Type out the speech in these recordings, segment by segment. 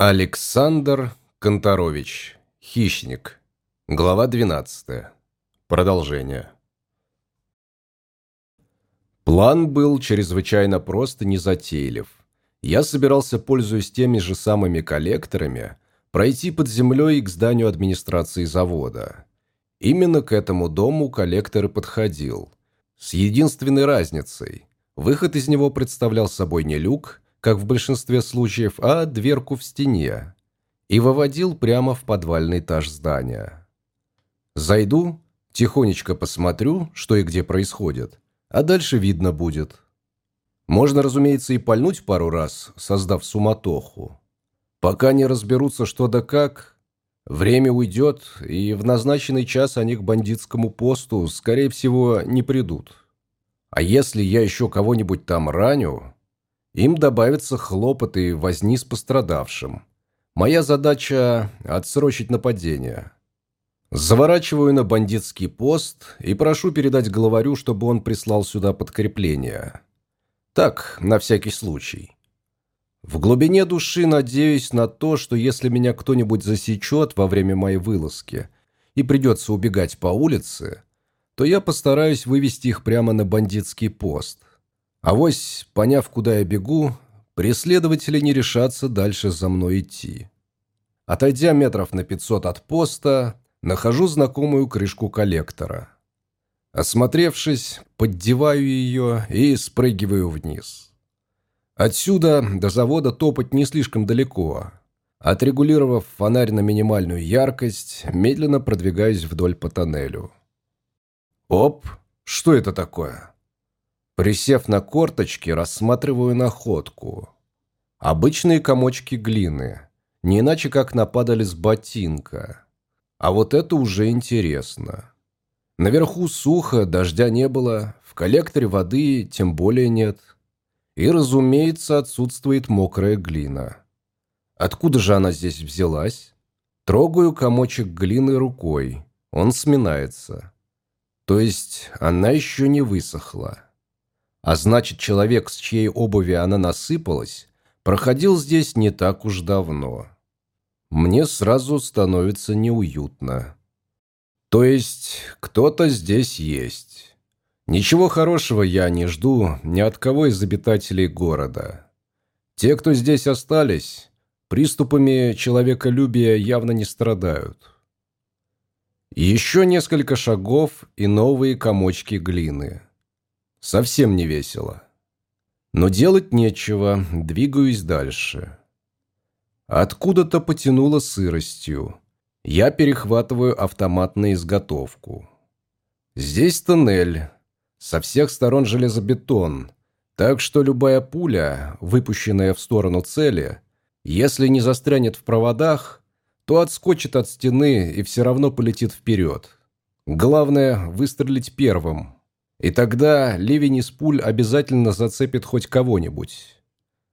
Александр Конторович. Хищник. Глава 12. Продолжение. План был чрезвычайно прост и незатейлив. Я собирался, пользуясь теми же самыми коллекторами, пройти под землей к зданию администрации завода. Именно к этому дому коллектор и подходил. С единственной разницей. Выход из него представлял собой не люк, как в большинстве случаев, а дверку в стене, и выводил прямо в подвальный этаж здания. Зайду, тихонечко посмотрю, что и где происходит, а дальше видно будет. Можно, разумеется, и пальнуть пару раз, создав суматоху. Пока не разберутся, что да как, время уйдет, и в назначенный час они к бандитскому посту, скорее всего, не придут. А если я еще кого-нибудь там раню, им добавятся хлопоты и возни с пострадавшим. Моя задача – отсрочить нападение. Заворачиваю на бандитский пост и прошу передать главарю, чтобы он прислал сюда подкрепление. Так, на всякий случай. В глубине души надеюсь на то, что если меня кто-нибудь засечет во время моей вылазки и придется убегать по улице, то я постараюсь вывести их прямо на бандитский пост. Авось, поняв, куда я бегу, преследователи не решатся дальше за мной идти. Отойдя метров на 500 от поста, нахожу знакомую крышку коллектора. Осмотревшись, поддеваю ее и спрыгиваю вниз. Отсюда до завода топать не слишком далеко. Отрегулировав фонарь на минимальную яркость, медленно продвигаюсь вдоль по тоннелю. Оп, что это такое? Присев на корточки, рассматриваю находку. Обычные комочки глины, не иначе как нападали с ботинка. А вот это уже интересно. Наверху сухо, дождя не было, в коллекторе воды тем более нет. И, разумеется, отсутствует мокрая глина. Откуда же она здесь взялась? Трогаю комочек глины рукой. Он сминается. То есть она еще не высохла. А значит, человек, с чьей обуви она насыпалась, проходил здесь не так уж давно. Мне сразу становится неуютно. То есть, кто-то здесь есть. Ничего хорошего я не жду ни от кого из обитателей города. Те, кто здесь остались, приступами человеколюбия явно не страдают. Еще несколько шагов и новые комочки глины. Совсем не весело. Но делать нечего, двигаюсь дальше. Откуда-то потянуло сыростью. Я перехватываю автомат на изготовку. Здесь тоннель. Со всех сторон железобетон. Так что любая пуля, выпущенная в сторону цели, если не застрянет в проводах, то отскочит от стены и все равно полетит вперед. Главное – выстрелить первым – и тогда ливень из пуль обязательно зацепит хоть кого-нибудь.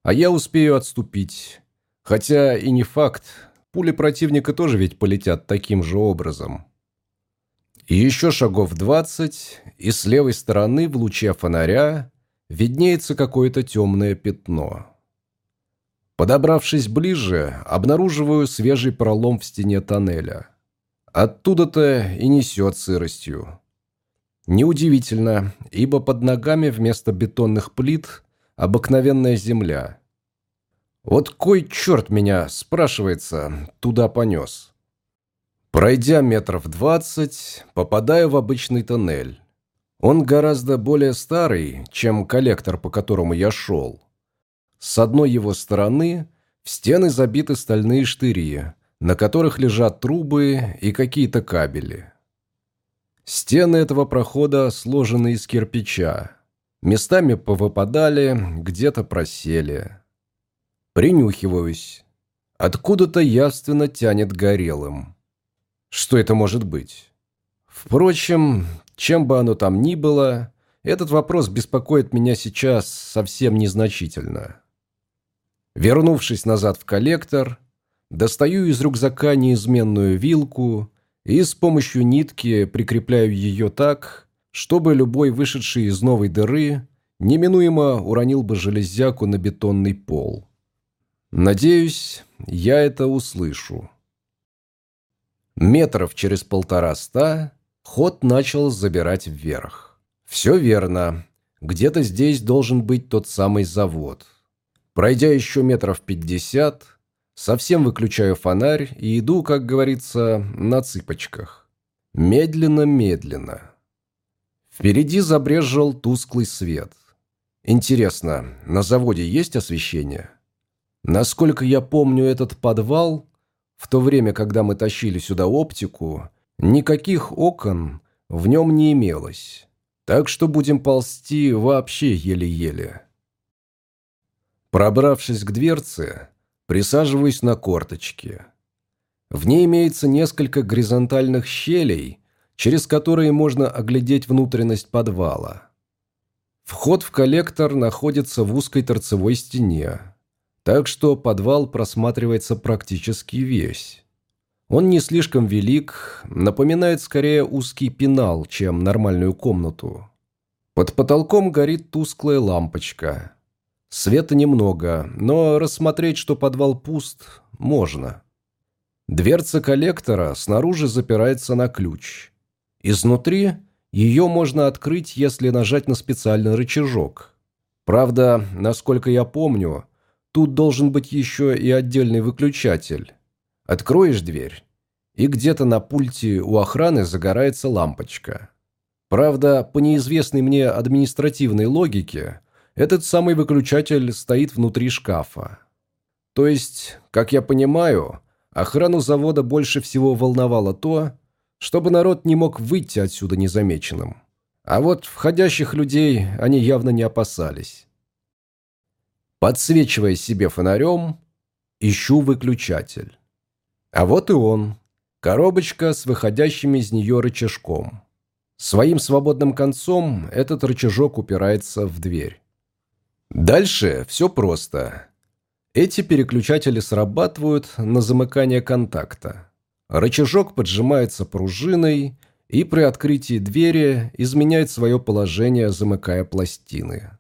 А я успею отступить. Хотя и не факт, пули противника тоже ведь полетят таким же образом. И еще шагов двадцать, и с левой стороны в луче фонаря виднеется какое-то темное пятно. Подобравшись ближе, обнаруживаю свежий пролом в стене тоннеля. Оттуда-то и несет сыростью. Неудивительно, ибо под ногами вместо бетонных плит обыкновенная земля. Вот кой черт меня, спрашивается, туда понес. Пройдя метров двадцать, попадаю в обычный тоннель. Он гораздо более старый, чем коллектор, по которому я шел. С одной его стороны в стены забиты стальные штыри, на которых лежат трубы и какие-то кабели. Стены этого прохода сложены из кирпича. Местами повыпадали, где-то просели. Принюхиваюсь. Откуда-то явственно тянет горелым. Что это может быть? Впрочем, чем бы оно там ни было, этот вопрос беспокоит меня сейчас совсем незначительно. Вернувшись назад в коллектор, достаю из рюкзака неизменную вилку и с помощью нитки прикрепляю ее так, чтобы любой вышедший из новой дыры неминуемо уронил бы железяку на бетонный пол. Надеюсь, я это услышу. Метров через полтора-ста ход начал забирать вверх. Все верно. Где-то здесь должен быть тот самый завод. Пройдя еще метров пятьдесят, совсем выключаю фонарь и иду, как говорится, на цыпочках. Медленно-медленно. Впереди забрежил тусклый свет. Интересно, на заводе есть освещение? Насколько я помню этот подвал, в то время, когда мы тащили сюда оптику, никаких окон в нем не имелось. Так что будем ползти вообще еле-еле. Пробравшись к дверце, присаживаюсь на корточки. В ней имеется несколько горизонтальных щелей, через которые можно оглядеть внутренность подвала. Вход в коллектор находится в узкой торцевой стене, так что подвал просматривается практически весь. Он не слишком велик, напоминает скорее узкий пенал, чем нормальную комнату. Под потолком горит тусклая лампочка. Света немного, но рассмотреть, что подвал пуст, можно. Дверца коллектора снаружи запирается на ключ. Изнутри ее можно открыть, если нажать на специальный рычажок. Правда, насколько я помню, тут должен быть еще и отдельный выключатель. Откроешь дверь, и где-то на пульте у охраны загорается лампочка. Правда, по неизвестной мне административной логике, этот самый выключатель стоит внутри шкафа. То есть, как я понимаю, охрану завода больше всего волновало то, чтобы народ не мог выйти отсюда незамеченным. А вот входящих людей они явно не опасались. Подсвечивая себе фонарем, ищу выключатель. А вот и он. Коробочка с выходящим из нее рычажком. Своим свободным концом этот рычажок упирается в дверь. Дальше все просто. Эти переключатели срабатывают на замыкание контакта. Рычажок поджимается пружиной и при открытии двери изменяет свое положение, замыкая пластины.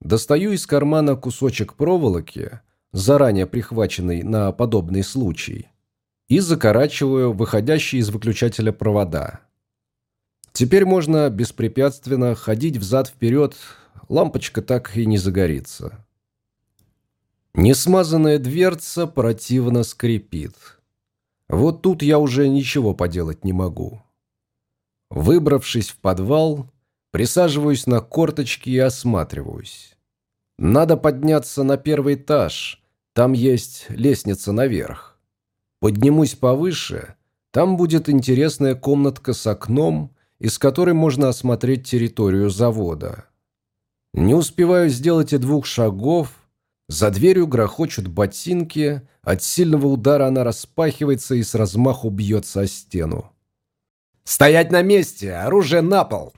Достаю из кармана кусочек проволоки, заранее прихваченный на подобный случай, и закорачиваю выходящие из выключателя провода. Теперь можно беспрепятственно ходить взад-вперед, лампочка так и не загорится. Несмазанная дверца противно скрипит. Вот тут я уже ничего поделать не могу. Выбравшись в подвал, присаживаюсь на корточки и осматриваюсь. Надо подняться на первый этаж, там есть лестница наверх. Поднимусь повыше, там будет интересная комнатка с окном, из которой можно осмотреть территорию завода. Не успеваю сделать и двух шагов, за дверью грохочут ботинки, от сильного удара она распахивается и с размаху бьется о стену. «Стоять на месте! Оружие на пол!»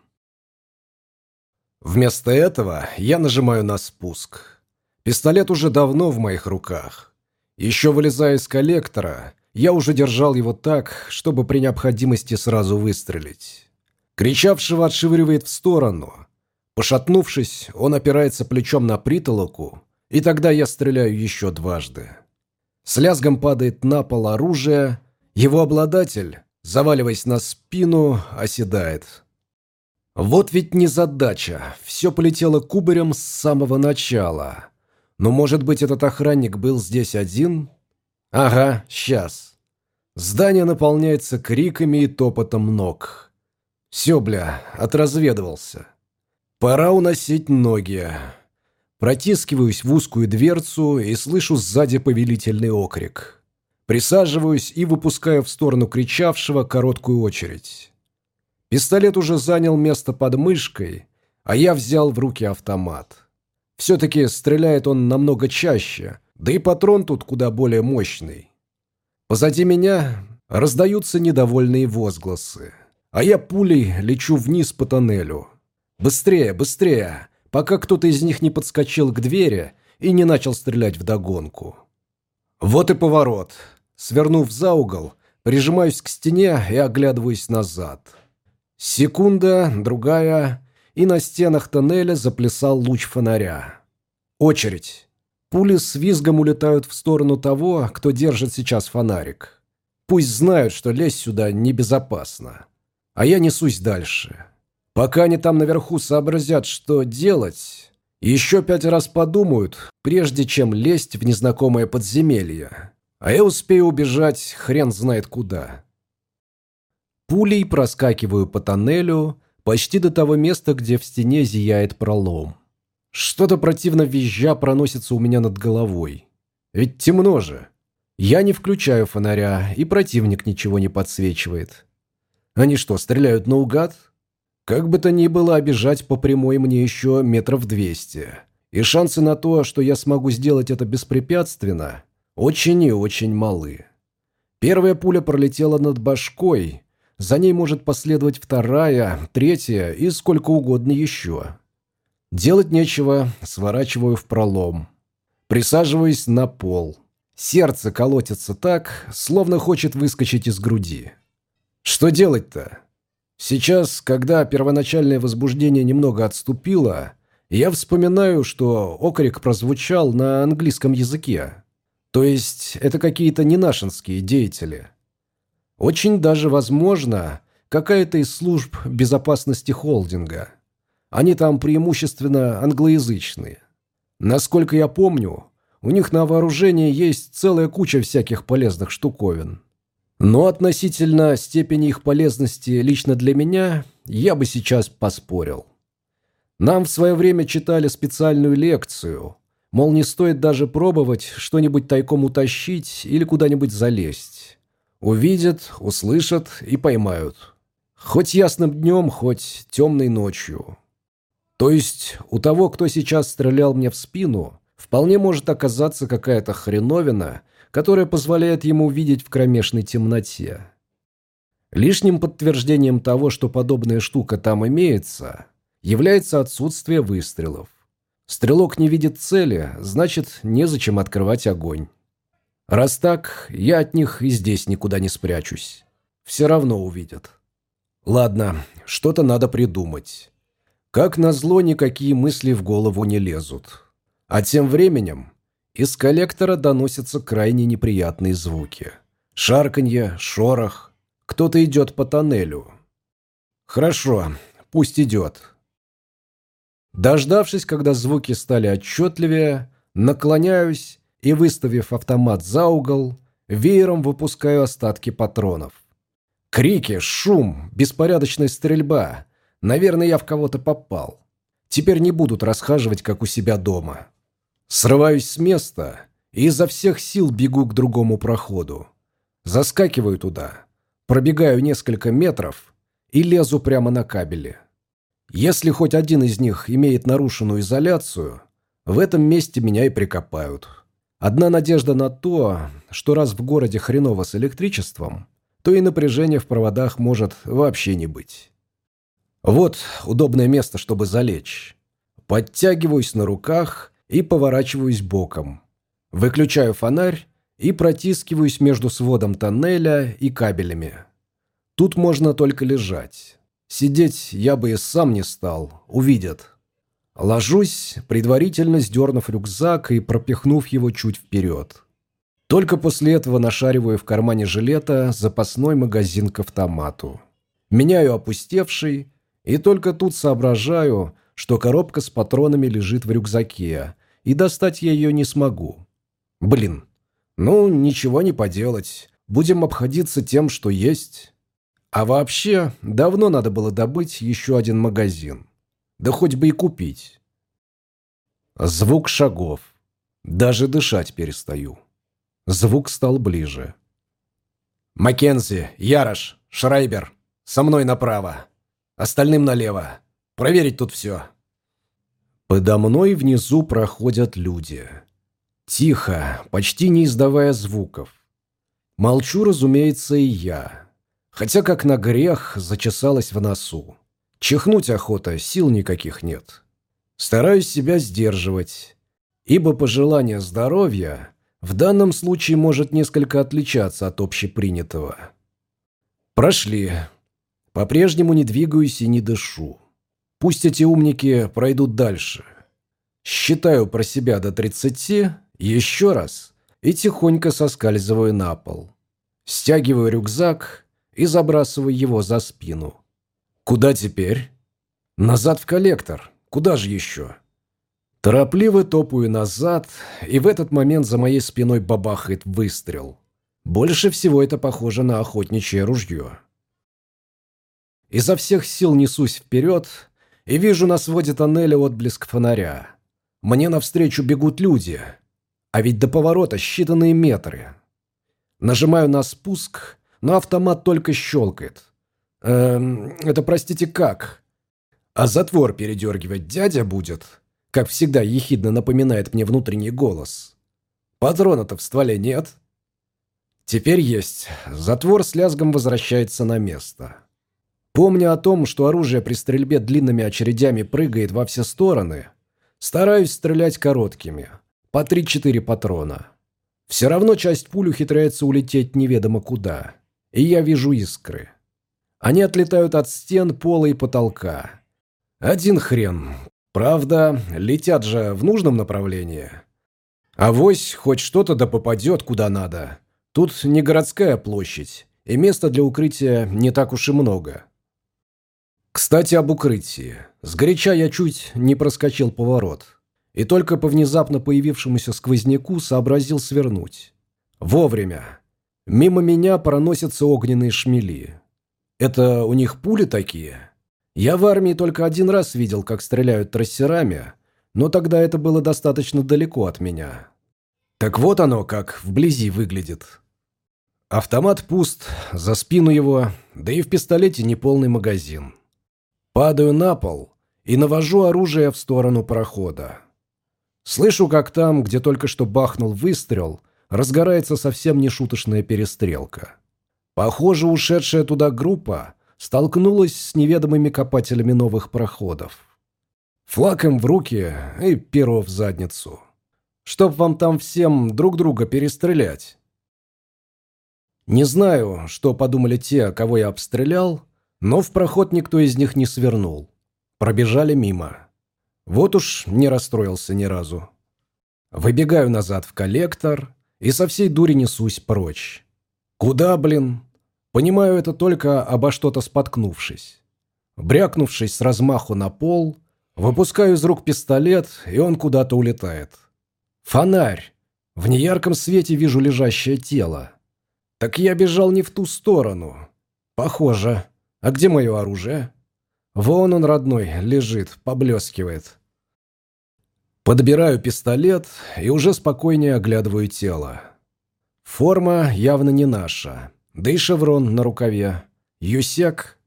Вместо этого я нажимаю на спуск. Пистолет уже давно в моих руках. Еще вылезая из коллектора, я уже держал его так, чтобы при необходимости сразу выстрелить. Кричавшего отшвыривает в сторону. Пошатнувшись, он опирается плечом на притолоку, и тогда я стреляю еще дважды. С лязгом падает на пол оружие, его обладатель, заваливаясь на спину, оседает. Вот ведь не задача, все полетело кубарем с самого начала. Но, может быть, этот охранник был здесь один? Ага, сейчас. Здание наполняется криками и топотом ног. Все, бля, отразведывался. Пора уносить ноги. Протискиваюсь в узкую дверцу и слышу сзади повелительный окрик. Присаживаюсь и выпускаю в сторону кричавшего короткую очередь. Пистолет уже занял место под мышкой, а я взял в руки автомат. Все-таки стреляет он намного чаще, да и патрон тут куда более мощный. Позади меня раздаются недовольные возгласы, а я пулей лечу вниз по тоннелю. Быстрее, быстрее, пока кто-то из них не подскочил к двери и не начал стрелять вдогонку. Вот и поворот. Свернув за угол, прижимаюсь к стене и оглядываюсь назад. Секунда, другая, и на стенах тоннеля заплясал луч фонаря. Очередь. Пули с визгом улетают в сторону того, кто держит сейчас фонарик. Пусть знают, что лезть сюда небезопасно. А я несусь дальше. Пока они там наверху сообразят, что делать, еще пять раз подумают, прежде чем лезть в незнакомое подземелье. А я успею убежать хрен знает куда. Пулей проскакиваю по тоннелю почти до того места, где в стене зияет пролом. Что-то противно визжа проносится у меня над головой. Ведь темно же. Я не включаю фонаря, и противник ничего не подсвечивает. Они что, стреляют наугад? Как бы то ни было, обижать по прямой мне еще метров двести. И шансы на то, что я смогу сделать это беспрепятственно, очень и очень малы. Первая пуля пролетела над башкой, за ней может последовать вторая, третья и сколько угодно еще. Делать нечего, сворачиваю в пролом. Присаживаюсь на пол. Сердце колотится так, словно хочет выскочить из груди. Что делать-то? Сейчас, когда первоначальное возбуждение немного отступило, я вспоминаю, что окрик прозвучал на английском языке. То есть это какие-то ненашинские деятели. Очень даже возможно, какая-то из служб безопасности холдинга – они там преимущественно англоязычные. Насколько я помню, у них на вооружении есть целая куча всяких полезных штуковин. Но относительно степени их полезности лично для меня я бы сейчас поспорил. Нам в свое время читали специальную лекцию, мол, не стоит даже пробовать что-нибудь тайком утащить или куда-нибудь залезть. Увидят, услышат и поймают. Хоть ясным днем, хоть темной ночью. То есть у того, кто сейчас стрелял мне в спину, вполне может оказаться какая-то хреновина, которая позволяет ему видеть в кромешной темноте. Лишним подтверждением того, что подобная штука там имеется, является отсутствие выстрелов. Стрелок не видит цели, значит, незачем открывать огонь. Раз так, я от них и здесь никуда не спрячусь. Все равно увидят. Ладно, что-то надо придумать. Как назло, никакие мысли в голову не лезут. А тем временем из коллектора доносятся крайне неприятные звуки. Шарканье, шорох. Кто-то идет по тоннелю. Хорошо, пусть идет. Дождавшись, когда звуки стали отчетливее, наклоняюсь и, выставив автомат за угол, веером выпускаю остатки патронов. Крики, шум, беспорядочная стрельба – Наверное, я в кого-то попал. Теперь не будут расхаживать, как у себя дома. Срываюсь с места и изо всех сил бегу к другому проходу. Заскакиваю туда, пробегаю несколько метров и лезу прямо на кабели. Если хоть один из них имеет нарушенную изоляцию, в этом месте меня и прикопают. Одна надежда на то, что раз в городе хреново с электричеством, то и напряжение в проводах может вообще не быть. Вот удобное место, чтобы залечь. Подтягиваюсь на руках и поворачиваюсь боком. Выключаю фонарь и протискиваюсь между сводом тоннеля и кабелями. Тут можно только лежать. Сидеть я бы и сам не стал, увидят. Ложусь, предварительно сдернув рюкзак и пропихнув его чуть вперед. Только после этого нашариваю в кармане жилета запасной магазин к автомату. Меняю опустевший и только тут соображаю, что коробка с патронами лежит в рюкзаке, и достать я ее не смогу. Блин, ну ничего не поделать, будем обходиться тем, что есть. А вообще, давно надо было добыть еще один магазин. Да хоть бы и купить. Звук шагов. Даже дышать перестаю. Звук стал ближе. «Маккензи, Ярош, Шрайбер, со мной направо!» Остальным налево. Проверить тут все». Подо мной внизу проходят люди. Тихо, почти не издавая звуков. Молчу, разумеется, и я. Хотя, как на грех, зачесалась в носу. Чихнуть охота, сил никаких нет. Стараюсь себя сдерживать, ибо пожелание здоровья в данном случае может несколько отличаться от общепринятого. Прошли. По-прежнему не двигаюсь и не дышу. Пусть эти умники пройдут дальше. Считаю про себя до тридцати, еще раз, и тихонько соскальзываю на пол. Стягиваю рюкзак и забрасываю его за спину. Куда теперь? Назад в коллектор. Куда же еще? Торопливо топаю назад, и в этот момент за моей спиной бабахает выстрел. Больше всего это похоже на охотничье ружье. Изо всех сил несусь вперед и вижу на своде тоннеля отблеск фонаря. Мне навстречу бегут люди, а ведь до поворота считанные метры. Нажимаю на спуск, но автомат только щелкает. Эм, это, простите, как? А затвор передергивать дядя будет? Как всегда, ехидно напоминает мне внутренний голос. Патрона-то в стволе нет. Теперь есть. Затвор с лязгом возвращается на место. Помня о том, что оружие при стрельбе длинными очередями прыгает во все стороны, стараюсь стрелять короткими, по 3-4 патрона. Все равно часть пуль ухитряется улететь неведомо куда. И я вижу искры. Они отлетают от стен, пола и потолка. Один хрен. Правда, летят же в нужном направлении. Авось хоть что-то да попадет куда надо. Тут не городская площадь, и места для укрытия не так уж и много. Кстати, об укрытии. Сгоряча я чуть не проскочил поворот и только по внезапно появившемуся сквозняку сообразил свернуть. Вовремя. Мимо меня проносятся огненные шмели. Это у них пули такие? Я в армии только один раз видел, как стреляют трассерами, но тогда это было достаточно далеко от меня. Так вот оно, как вблизи выглядит. Автомат пуст, за спину его, да и в пистолете неполный магазин. Падаю на пол и навожу оружие в сторону прохода. Слышу, как там, где только что бахнул выстрел, разгорается совсем нешуточная перестрелка. Похоже, ушедшая туда группа столкнулась с неведомыми копателями новых проходов. Флаг им в руки и перо в задницу. Чтоб вам там всем друг друга перестрелять. Не знаю, что подумали те, кого я обстрелял, но в проход никто из них не свернул. Пробежали мимо. Вот уж не расстроился ни разу. Выбегаю назад в коллектор и со всей дури несусь прочь. Куда, блин? Понимаю это только обо что-то споткнувшись. Брякнувшись с размаху на пол, выпускаю из рук пистолет, и он куда-то улетает. Фонарь. В неярком свете вижу лежащее тело. Так я бежал не в ту сторону. Похоже. А где мое оружие? Вон он, родной, лежит, поблескивает. Подбираю пистолет и уже спокойнее оглядываю тело. Форма явно не наша, да и шеврон на рукаве. Юсек.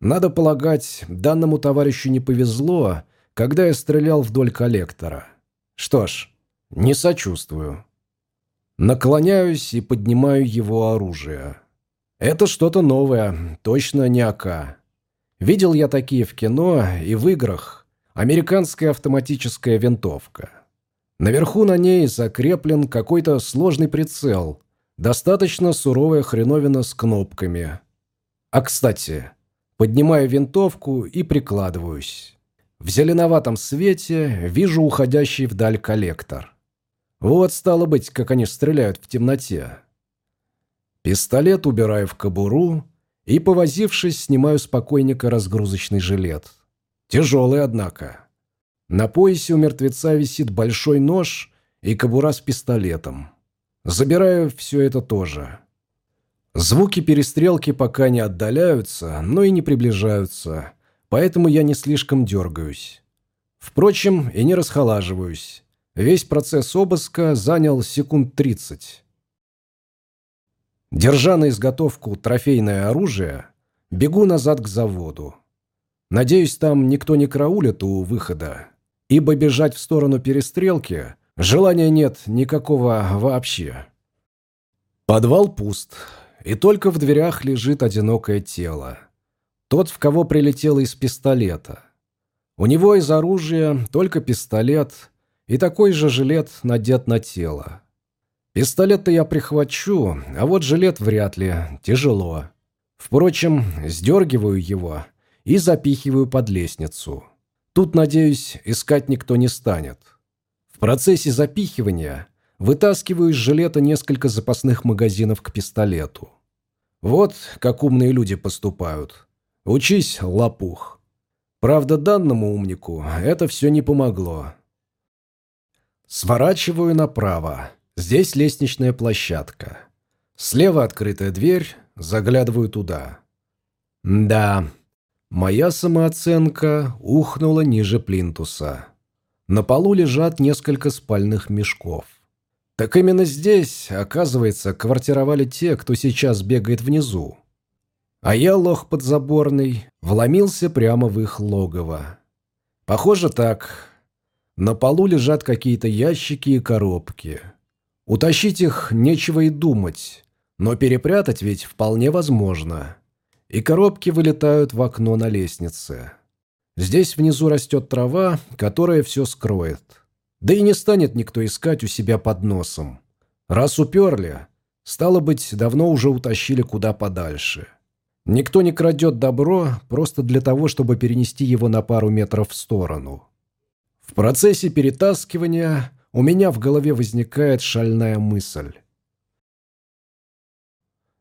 Надо полагать, данному товарищу не повезло, когда я стрелял вдоль коллектора. Что ж, не сочувствую. Наклоняюсь и поднимаю его оружие. Это что-то новое, точно не АК. Видел я такие в кино и в играх. Американская автоматическая винтовка. Наверху на ней закреплен какой-то сложный прицел. Достаточно суровая хреновина с кнопками. А кстати, поднимаю винтовку и прикладываюсь. В зеленоватом свете вижу уходящий вдаль коллектор. Вот стало быть, как они стреляют в темноте. Пистолет убираю в кобуру и, повозившись, снимаю с покойника разгрузочный жилет. Тяжелый, однако. На поясе у мертвеца висит большой нож и кобура с пистолетом. Забираю все это тоже. Звуки перестрелки пока не отдаляются, но и не приближаются, поэтому я не слишком дергаюсь. Впрочем, и не расхолаживаюсь. Весь процесс обыска занял секунд тридцать. Держа на изготовку трофейное оружие, бегу назад к заводу. Надеюсь, там никто не караулит у выхода, ибо бежать в сторону перестрелки желания нет никакого вообще. Подвал пуст, и только в дверях лежит одинокое тело. Тот, в кого прилетело из пистолета. У него из оружия только пистолет и такой же жилет надет на тело. Пистолет-то я прихвачу, а вот жилет вряд ли. Тяжело. Впрочем, сдергиваю его и запихиваю под лестницу. Тут, надеюсь, искать никто не станет. В процессе запихивания вытаскиваю из жилета несколько запасных магазинов к пистолету. Вот как умные люди поступают. Учись, лопух. Правда, данному умнику это все не помогло. Сворачиваю направо. Здесь лестничная площадка. Слева открытая дверь, заглядываю туда. Да, моя самооценка ухнула ниже плинтуса. На полу лежат несколько спальных мешков. Так именно здесь, оказывается, квартировали те, кто сейчас бегает внизу. А я, лох подзаборный, вломился прямо в их логово. Похоже так. На полу лежат какие-то ящики и коробки. Утащить их нечего и думать, но перепрятать ведь вполне возможно. И коробки вылетают в окно на лестнице. Здесь внизу растет трава, которая все скроет. Да и не станет никто искать у себя под носом. Раз уперли, стало быть, давно уже утащили куда подальше. Никто не крадет добро просто для того, чтобы перенести его на пару метров в сторону. В процессе перетаскивания у меня в голове возникает шальная мысль.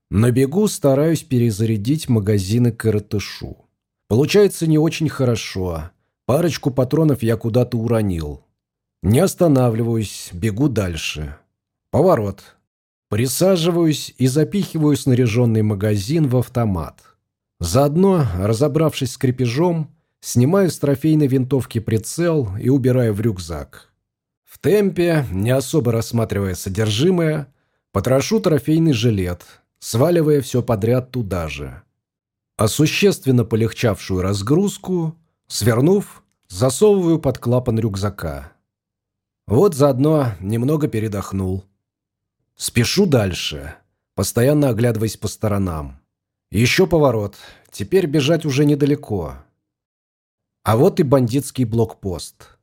На бегу стараюсь перезарядить магазины коротышу. Получается не очень хорошо. Парочку патронов я куда-то уронил. Не останавливаюсь, бегу дальше. Поворот. Присаживаюсь и запихиваю снаряженный магазин в автомат. Заодно, разобравшись с крепежом, снимаю с трофейной винтовки прицел и убираю в рюкзак. В темпе, не особо рассматривая содержимое, потрошу трофейный жилет, сваливая все подряд туда же. А существенно полегчавшую разгрузку, свернув, засовываю под клапан рюкзака. Вот заодно немного передохнул. Спешу дальше, постоянно оглядываясь по сторонам. Еще поворот. Теперь бежать уже недалеко. А вот и бандитский блокпост.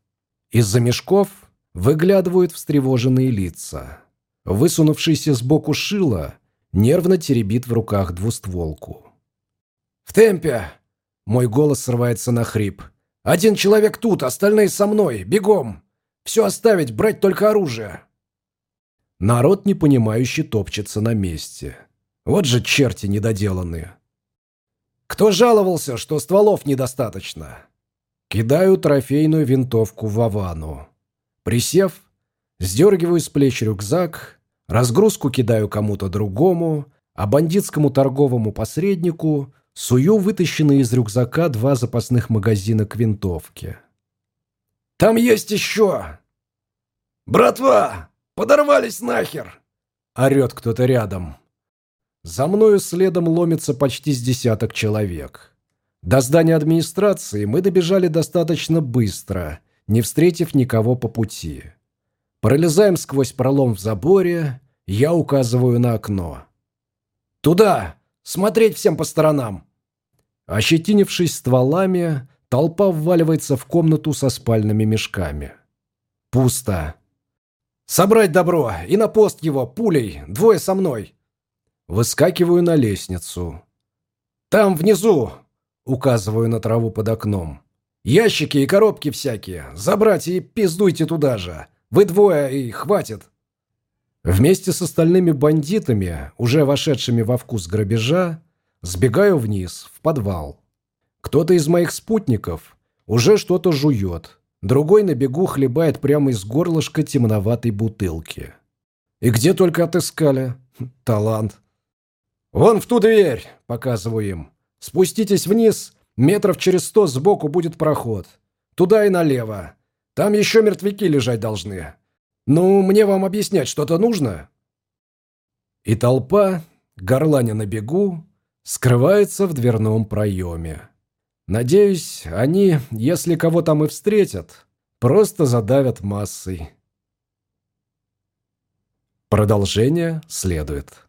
Из-за мешков выглядывают встревоженные лица. Высунувшийся сбоку шило нервно теребит в руках двустволку. «В темпе!» Мой голос срывается на хрип. «Один человек тут, остальные со мной! Бегом! Все оставить, брать только оружие!» Народ непонимающе топчется на месте. Вот же черти недоделанные. Кто жаловался, что стволов недостаточно? Кидаю трофейную винтовку в Авану. Присев, сдергиваю с плеч рюкзак, разгрузку кидаю кому-то другому, а бандитскому торговому посреднику сую вытащенные из рюкзака два запасных магазина к винтовке. «Там есть еще!» «Братва!» Подорвались нахер!» Орет кто-то рядом. За мною следом ломится почти с десяток человек. До здания администрации мы добежали достаточно быстро, не встретив никого по пути. Пролезаем сквозь пролом в заборе, я указываю на окно. «Туда! Смотреть всем по сторонам!» Ощетинившись стволами, толпа вваливается в комнату со спальными мешками. Пусто. «Собрать добро и на пост его, пулей, двое со мной!» Выскакиваю на лестницу. «Там, внизу!» Указываю на траву под окном. «Ящики и коробки всякие. Забрать и пиздуйте туда же. Вы двое и хватит!» Вместе с остальными бандитами, уже вошедшими во вкус грабежа, сбегаю вниз, в подвал. Кто-то из моих спутников уже что-то жует, Другой на бегу хлебает прямо из горлышка темноватой бутылки. И где только отыскали. Талант. «Вон в ту дверь!» – показываю им. «Спуститесь вниз, метров через сто сбоку будет проход. Туда и налево. Там еще мертвяки лежать должны. Ну, мне вам объяснять что-то нужно?» И толпа, горланя на бегу, скрывается в дверном проеме. Надеюсь, они, если кого там и встретят, просто задавят массой. Продолжение следует.